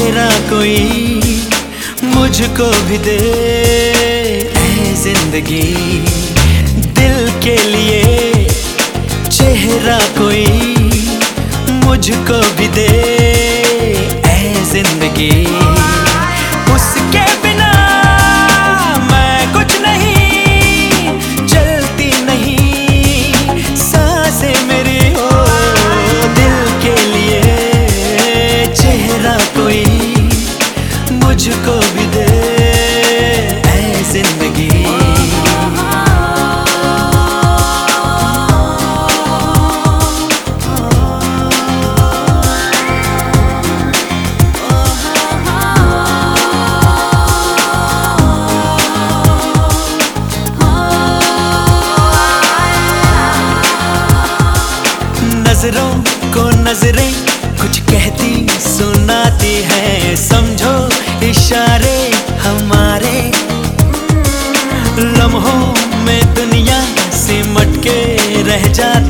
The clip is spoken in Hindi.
चेहरा कोई मुझको भी दे। नज़रों को नज़रें कुछ कहती सुनाती है। समझो इशारे हमारे। लम्हों में दुनिया से मटके रह जाती